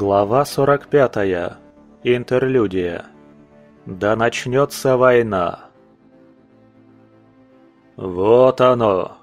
Глава 45. Интерлюдия. Да начнется война. Вот оно.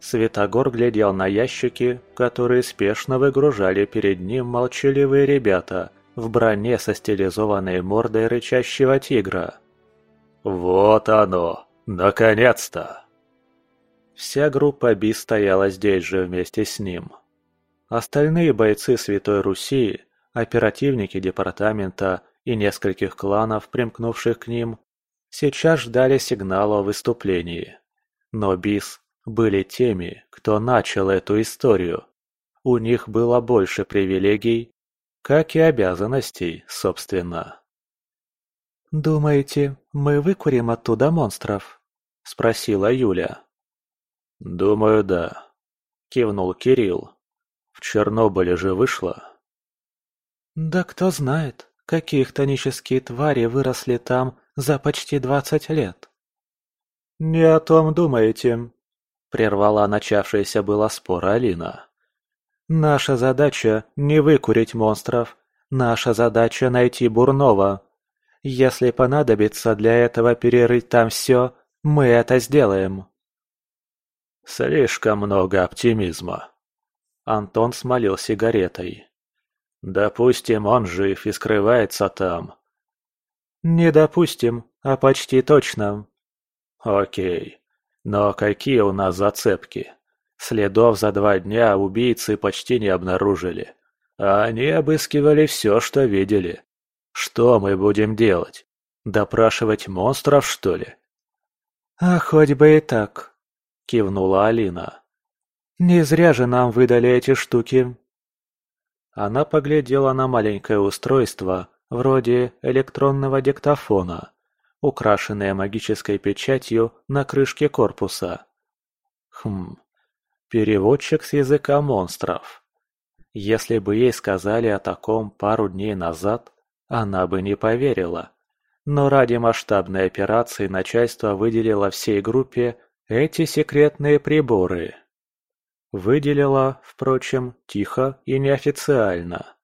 Светогор глядел на ящики, которые спешно выгружали перед ним молчаливые ребята в броне со стилизованной мордой рычащего тигра. Вот оно, наконец-то! Вся группа Би стояла здесь же вместе с ним. Остальные бойцы Святой Руси, оперативники департамента и нескольких кланов, примкнувших к ним, сейчас ждали сигнала о выступлении. Но БИС были теми, кто начал эту историю. У них было больше привилегий, как и обязанностей, собственно. «Думаете, мы выкурим оттуда монстров?» – спросила Юля. «Думаю, да», – кивнул Кирилл. Чернобыле же вышло. Да кто знает, какие хтонические твари выросли там за почти двадцать лет. Не о том думаете, прервала начавшийся было спор Алина. Наша задача не выкурить монстров, наша задача найти Бурнова. Если понадобится для этого перерыть там все, мы это сделаем. Слишком много оптимизма, Антон смолил сигаретой. «Допустим, он жив и скрывается там». «Не допустим, а почти точно». «Окей. Но какие у нас зацепки? Следов за два дня убийцы почти не обнаружили. А они обыскивали все, что видели. Что мы будем делать? Допрашивать монстров, что ли?» «А хоть бы и так», — кивнула Алина. Не зря же нам выдали эти штуки. Она поглядела на маленькое устройство, вроде электронного диктофона, украшенное магической печатью на крышке корпуса. Хм, переводчик с языка монстров. Если бы ей сказали о таком пару дней назад, она бы не поверила. Но ради масштабной операции начальство выделило всей группе эти секретные приборы. Выделила, впрочем, тихо и неофициально,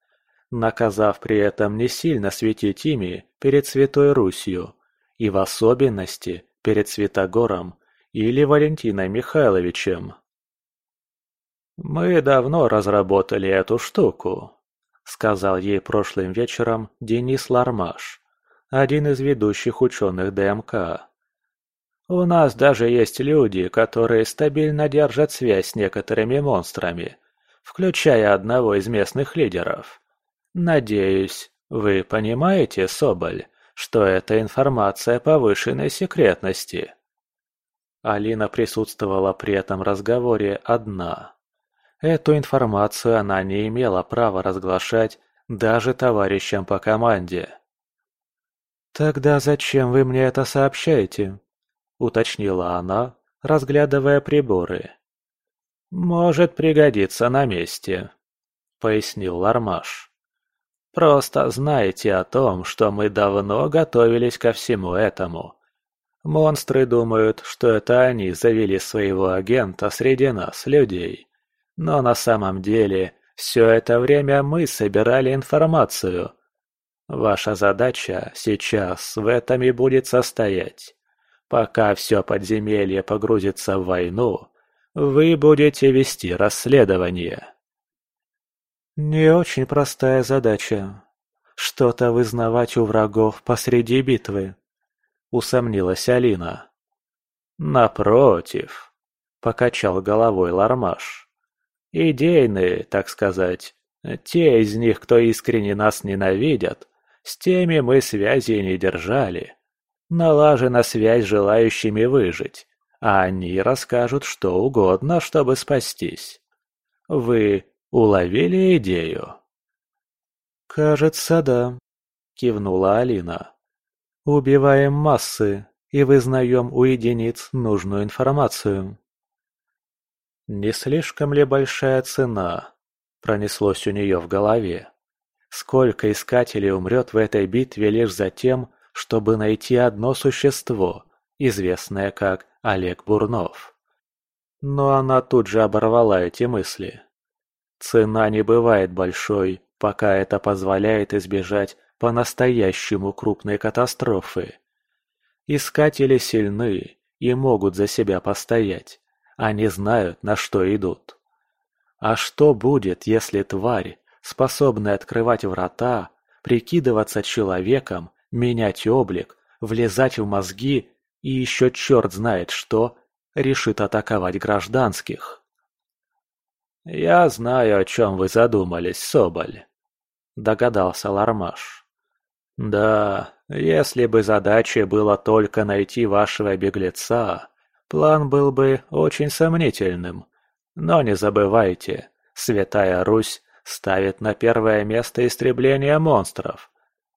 наказав при этом не сильно светить ими перед Святой Русью, и в особенности перед Святогором или Валентином Михайловичем. «Мы давно разработали эту штуку», — сказал ей прошлым вечером Денис Лармаш, один из ведущих ученых ДМК. У нас даже есть люди, которые стабильно держат связь с некоторыми монстрами, включая одного из местных лидеров. Надеюсь, вы понимаете, Соболь, что это информация повышенной секретности. Алина присутствовала при этом разговоре одна. Эту информацию она не имела права разглашать даже товарищам по команде. «Тогда зачем вы мне это сообщаете?» – уточнила она, разглядывая приборы. «Может пригодиться на месте», – пояснил Лармаш. «Просто знайте о том, что мы давно готовились ко всему этому. Монстры думают, что это они завели своего агента среди нас, людей. Но на самом деле все это время мы собирали информацию. Ваша задача сейчас в этом и будет состоять. Пока все подземелье погрузится в войну, вы будете вести расследование. Не очень простая задача. Что-то вызнавать у врагов посреди битвы, усомнилась Алина. Напротив, покачал головой Лармаш. Идейные, так сказать, те из них, кто искренне нас ненавидят, с теми мы связи не держали. Налажена связь с желающими выжить, а они расскажут что угодно, чтобы спастись. Вы уловили идею? «Кажется, да», — кивнула Алина. «Убиваем массы и вызнаем у единиц нужную информацию». «Не слишком ли большая цена?» — пронеслось у нее в голове. «Сколько искателей умрет в этой битве лишь за тем, чтобы найти одно существо, известное как Олег Бурнов. Но она тут же оборвала эти мысли. Цена не бывает большой пока это позволяет избежать по-настоящему крупной катастрофы. Искатели сильны и могут за себя постоять, они знают, на что идут. А что будет, если тварь, способная открывать врата, прикидываться человеком, менять облик, влезать в мозги и еще черт знает что, решит атаковать гражданских? «Я знаю, о чем вы задумались, Соболь», — догадался Лармаш. «Да, если бы задачей было только найти вашего беглеца, план был бы очень сомнительным. Но не забывайте, Святая Русь ставит на первое место истребление монстров.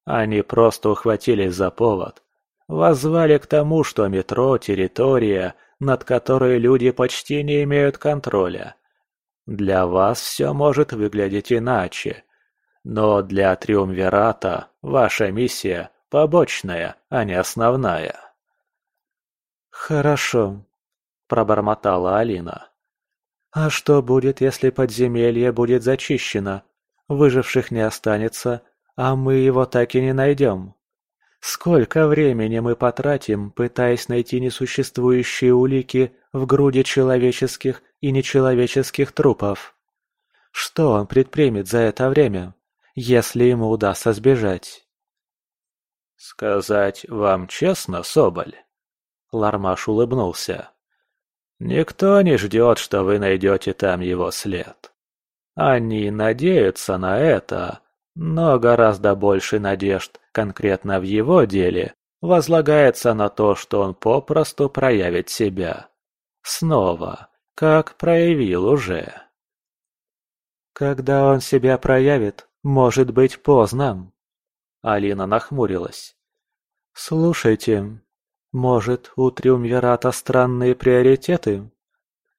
Они просто ухватились за повод. Воззвали к тому, что метро – территория, над которой люди почти не имеют контроля. Для вас все может выглядеть иначе. Но для Триумвирата ваша миссия побочная, а не основная. «Хорошо», – пробормотала Алина. «А что будет, если подземелье будет зачищено? Выживших не останется, а мы его так и не найдем. Сколько времени мы потратим, пытаясь найти несуществующие улики в груди человеческих и нечеловеческих трупов? Что он предпримет за это время, если ему удастся сбежать?» «Сказать вам честно, Соболь?» Лармаш улыбнулся. «Никто не ждет, что вы найдете там его след. Они надеются на это, но гораздо больше надежд конкретно в его деле возлагается на то, что он попросту проявит себя. Снова, как проявил уже. Когда он себя проявит, может быть поздно. Алина нахмурилась. «Слушайте, может, у Триумвирата странные приоритеты?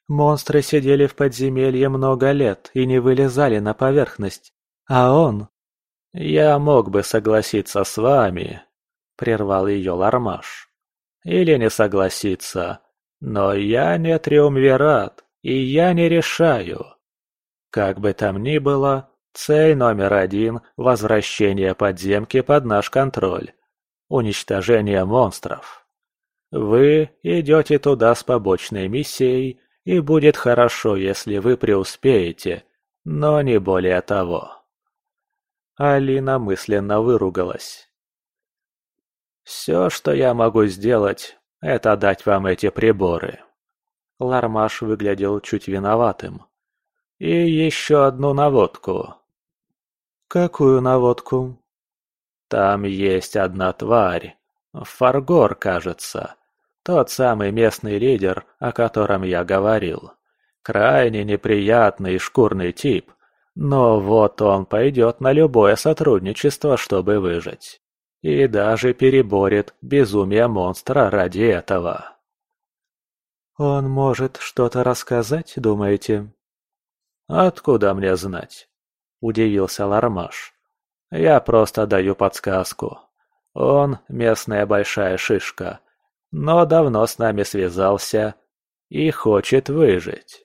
Монстры сидели в подземелье много лет и не вылезали на поверхность, а он...» «Я мог бы согласиться с вами», — прервал ее Лармаш. «Или не согласиться, но я не Триумвират, и я не решаю. Как бы там ни было, Цель номер один – возвращение подземки под наш контроль. Уничтожение монстров. Вы идете туда с побочной миссией, и будет хорошо, если вы преуспеете, но не более того. Алина мысленно выругалась. «Все, что я могу сделать, это дать вам эти приборы». Лармаш выглядел чуть виноватым. «И еще одну наводку. «Какую наводку?» «Там есть одна тварь. Фаргор, кажется. Тот самый местный лидер, о котором я говорил. Крайне неприятный шкурный тип. Но вот он пойдет на любое сотрудничество, чтобы выжить. И даже переборет безумие монстра ради этого». «Он может что-то рассказать, думаете?» «Откуда мне знать? удивился Лармаш. «Я просто даю подсказку. Он местная большая шишка, но давно с нами связался и хочет выжить.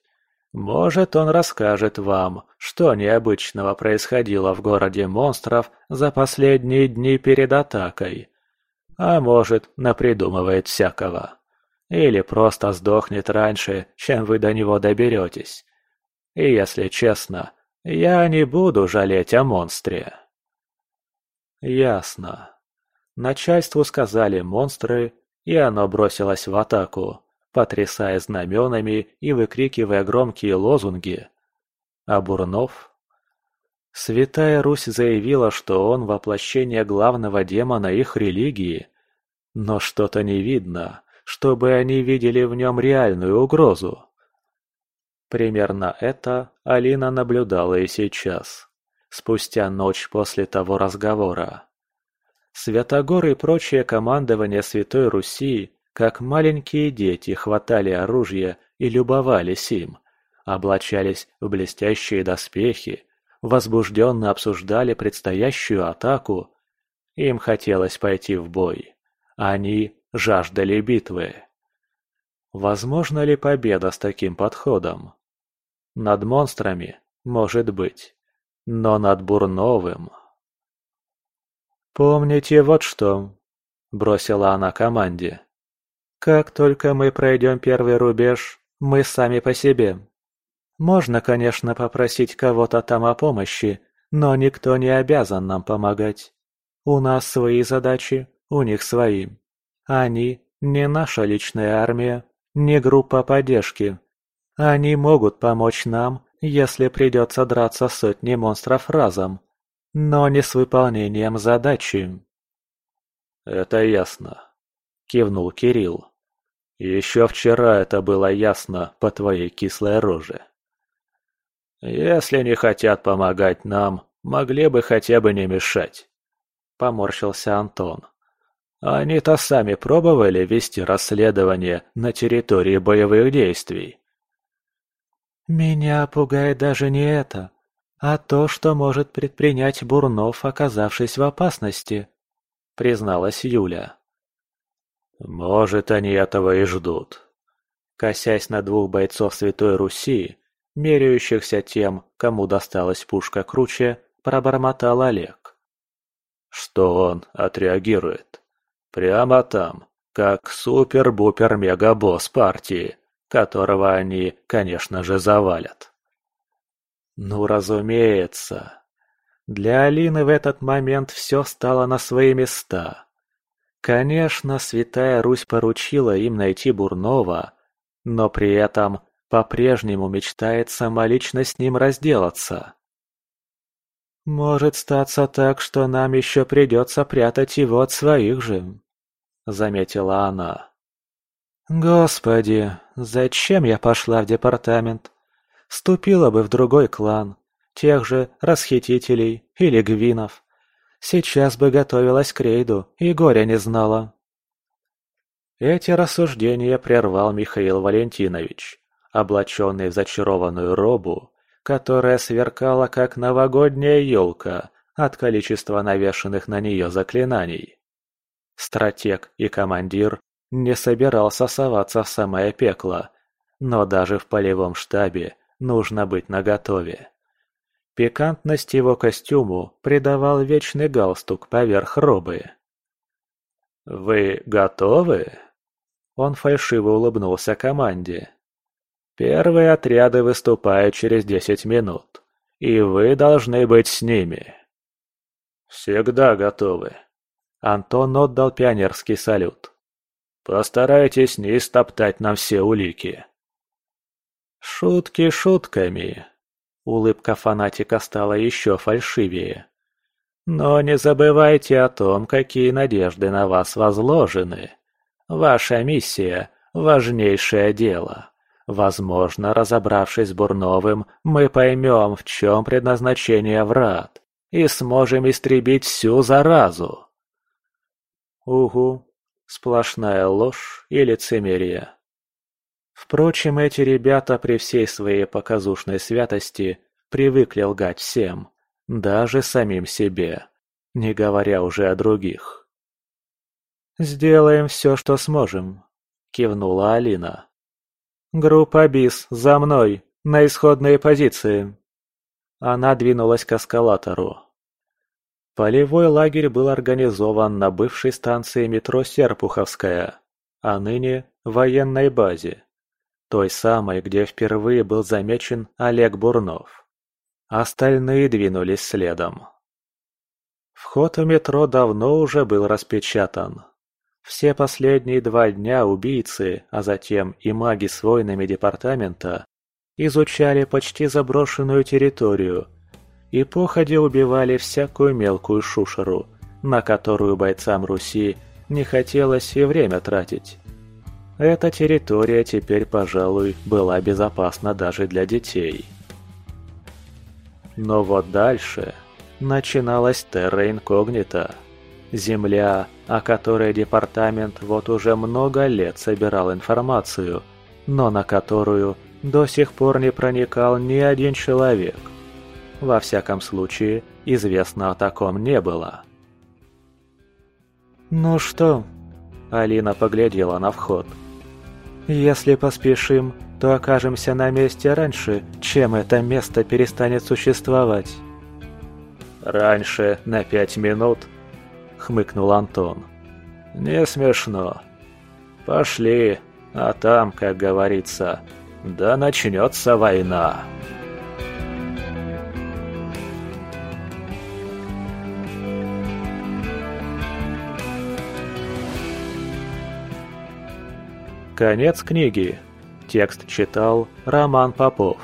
Может, он расскажет вам, что необычного происходило в городе монстров за последние дни перед атакой. А может, напридумывает всякого. Или просто сдохнет раньше, чем вы до него доберетесь. И если честно, я не буду жалеть о монстре. Ясно. Начальству сказали монстры, и оно бросилось в атаку, потрясая знаменами и выкрикивая громкие лозунги. А Бурнов? Святая Русь заявила, что он воплощение главного демона их религии, но что-то не видно, чтобы они видели в нем реальную угрозу. Примерно это Алина наблюдала и сейчас, спустя ночь после того разговора. Святогор и прочее командование Святой Руси, как маленькие дети, хватали оружие и любовались им, облачались в блестящие доспехи, возбужденно обсуждали предстоящую атаку. Им хотелось пойти в бой. Они жаждали битвы. Возможно ли победа с таким подходом? Над монстрами, может быть. но над Бурновым. «Помните вот что», — бросила она команде. «Как только мы пройдем первый рубеж, мы сами по себе. Можно, конечно, попросить кого-то там о помощи, но никто не обязан нам помогать. У нас свои задачи, у них свои. Они не наша личная армия, не группа поддержки. Они могут помочь нам, если придется драться сотни монстров разом, но не с выполнением задачи. «Это ясно», — кивнул Кирилл. «Еще вчера это было ясно по твоей кислой роже». «Если не хотят помогать нам, могли бы хотя бы не мешать», — поморщился Антон. Они-то сами пробовали вести расследование на территории боевых действий. Меня пугает даже не это, а то, что может предпринять Бурнов, оказавшись в опасности, призналась Юля. Может, они этого и ждут. Косясь на двух бойцов Святой Руси, меряющихся тем, кому досталась пушка круче, пробормотал Олег. Что он отреагирует? Прямо там, как супер-бупер-мега-босс партии, которого они, конечно же, завалят. Ну, разумеется. Для Алины в этот момент все стало на свои места. Конечно, Святая Русь поручила им найти Бурнова, но при этом по-прежнему мечтает самолично с ним разделаться. Может статься так, что нам еще придется прятать его от своих же заметила она. Господи, зачем я пошла в департамент? Ступила бы в другой клан, тех же расхитителей или гвинов. Сейчас бы готовилась к рейду и горя не знала. Эти рассуждения прервал Михаил Валентинович, облаченный в зачарованную робу, которая сверкала как новогодняя елка от количества навешанных на нее заклинаний. Стратег и командир не собирался соваться в самое пекло, но даже в полевом штабе нужно быть наготове. Пикантность его костюму придавал вечный галстук поверх робы. «Вы готовы?» Он фальшиво улыбнулся команде. «Первые отряды выступают через десять минут, и вы должны быть с ними». «Всегда готовы», Антон отдал пионерский салют. «Постарайтесь не стоптать нам все улики». Шутки шутками. Улыбка фанатика стала еще фальшивее. Но не забывайте о том, какие надежды на вас возложены. Ваша миссия – важнейшее дело. Возможно, разобравшись с Бурновым, мы поймем, в чем предназначение врат, и сможем истребить всю заразу. Угу, сплошная ложь и лицемерие. Впрочем, эти ребята при всей своей показушной святости привыкли лгать всем, даже самим себе, не говоря уже о других. «Сделаем все, что сможем», — кивнула Алина. «Группа БИС, за мной, на исходные позиции». Она двинулась к эскалатору. Полевой лагерь был организован на бывшей станции метро Серпуховская, а ныне военной базе. Той самой, где впервые был замечен Олег Бурнов. Остальные двинулись следом. Вход в метро давно уже был распечатан. Все последние два дня убийцы, а затем и маги с войнами департамента, изучали почти заброшенную территорию – и походе убивали всякую мелкую шушеру, на которую бойцам Руси не хотелось и время тратить. Эта территория теперь, пожалуй, была безопасна даже для детей. Но вот дальше начиналась терра инкогнита. Земля, о которой департамент вот уже много лет собирал информацию, но на которую до сих пор не проникал ни один человек – во всяком случае, известно о таком не было. «Ну что?» – Алина поглядела на вход. «Если поспешим, то окажемся на месте раньше, чем это место перестанет существовать». «Раньше на пять минут?» — хмыкнул Антон. «Не смешно. Пошли, а там, как говорится, да начнется война». Конец книги. Текст читал Роман Попов.